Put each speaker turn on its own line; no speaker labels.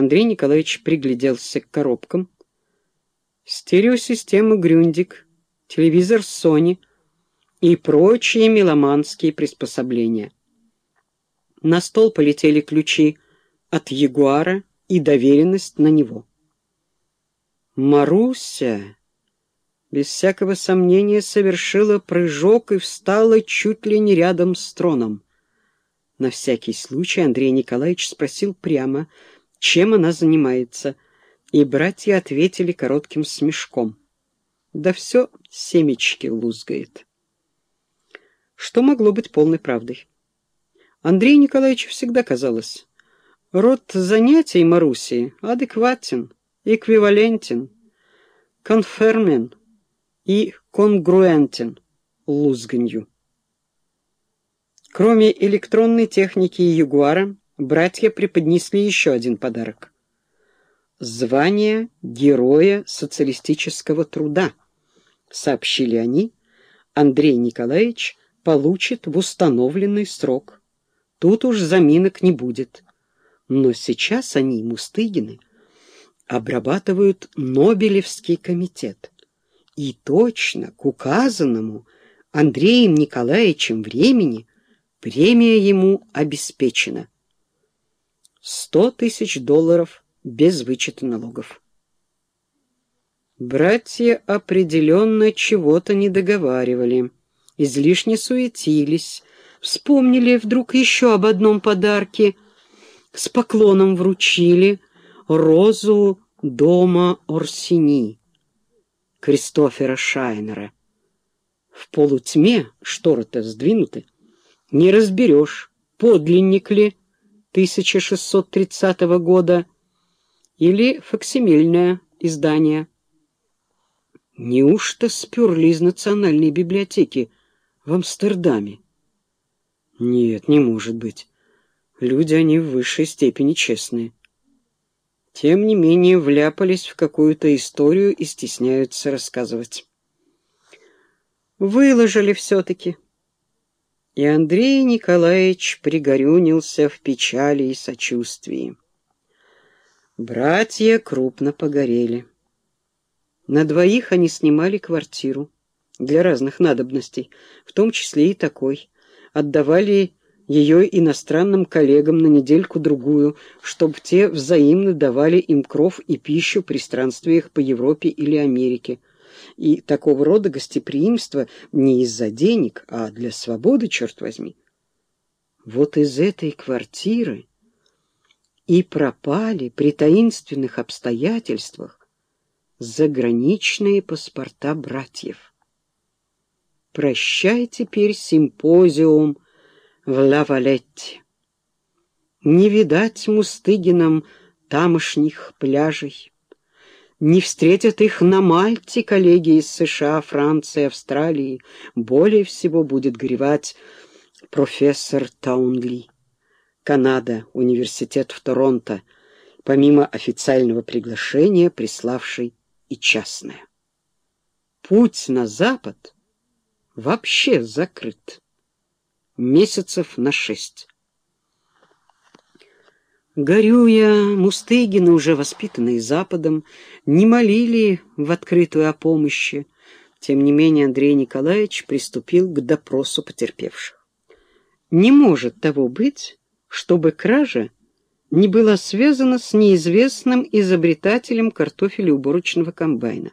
Андрей Николаевич пригляделся к коробкам. Стереосистема «Грюндик», телевизор «Сони» и прочие меломанские приспособления. На стол полетели ключи от Ягуара и доверенность на него. Маруся, без всякого сомнения, совершила прыжок и встала чуть ли не рядом с троном. На всякий случай Андрей Николаевич спросил прямо, чем она занимается, и братья ответили коротким смешком. Да все семечки лузгает. Что могло быть полной правдой? Андрею Николаевичу всегда казалось, род занятий Маруси адекватен, эквивалентен, конфермен и конгруентен лузганью. Кроме электронной техники и Ягуара, братья преподнесли еще один подарок. Звание Героя социалистического труда, сообщили они, Андрей Николаевич получит в установленный срок. Тут уж заминок не будет. Но сейчас они, Мустыгины, обрабатывают Нобелевский комитет. И точно к указанному Андреем Николаевичем времени премия ему обеспечена. Сто тысяч долларов без вычета налогов. Братья определенно чего-то не договаривали излишне суетились, вспомнили вдруг еще об одном подарке, с поклоном вручили розу дома Орсини Кристофера Шайнера. В полутьме шторы-то сдвинуты, не разберешь, подлинник ли 1630 года или факсимильное издание. Неужто сперли из национальной библиотеки в Амстердаме. Нет, не может быть. Люди они в высшей степени честные. Тем не менее вляпались в какую-то историю и стесняются рассказывать. Выложили все-таки. И Андрей Николаевич пригорюнился в печали и сочувствии. Братья крупно погорели. На двоих они снимали квартиру для разных надобностей, в том числе и такой. Отдавали ее иностранным коллегам на недельку-другую, чтобы те взаимно давали им кров и пищу при странствиях по Европе или Америке. И такого рода гостеприимство не из-за денег, а для свободы, черт возьми. Вот из этой квартиры и пропали при таинственных обстоятельствах заграничные паспорта братьев. Прощай теперь симпозиум в Лавалетте. Не видать Мустыгинам тамошних пляжей. Не встретят их на Мальте коллеги из США, Франции, Австралии. Более всего будет горевать профессор Таунли. Канада, университет в Торонто, помимо официального приглашения, приславший и частное. Путь на запад — вообще закрыт. Месяцев на шесть. Горюя, Мустыгины, уже воспитанные Западом, не молили в открытую о помощи. Тем не менее Андрей Николаевич приступил к допросу потерпевших. Не может того быть, чтобы кража не была связана с неизвестным изобретателем картофелеуборочного комбайна.